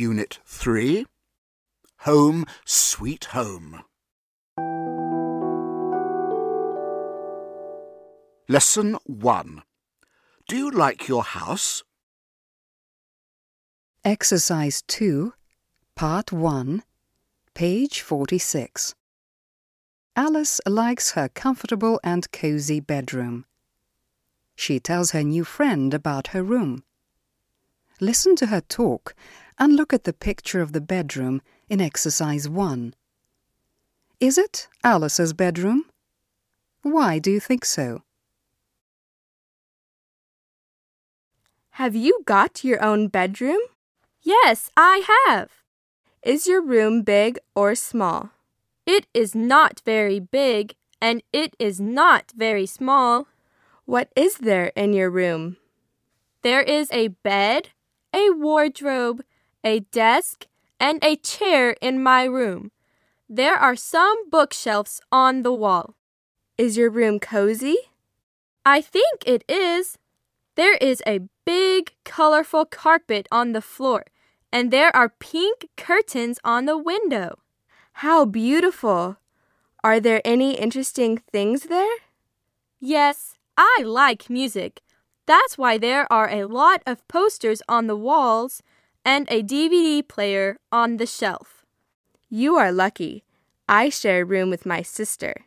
Unit 3 Home Sweet Home. Lesson 1 Do you like your house? Exercise 2, Part 1, page 46. Alice likes her comfortable and cozy bedroom. She tells her new friend about her room. Listen to her talk and look at the picture of the bedroom in exercise 1. Is it Alice's bedroom? Why do you think so? Have you got your own bedroom? Yes, I have. Is your room big or small? It is not very big and it is not very small. What is there in your room? There is a bed, a wardrobe, a desk, and a chair in my room. There are some bookshelves on the wall. Is your room cozy? I think it is. There is a big, colorful carpet on the floor, and there are pink curtains on the window. How beautiful! Are there any interesting things there? Yes, I like music. That's why there are a lot of posters on the walls and a DVD player on the shelf. You are lucky. I share a room with my sister.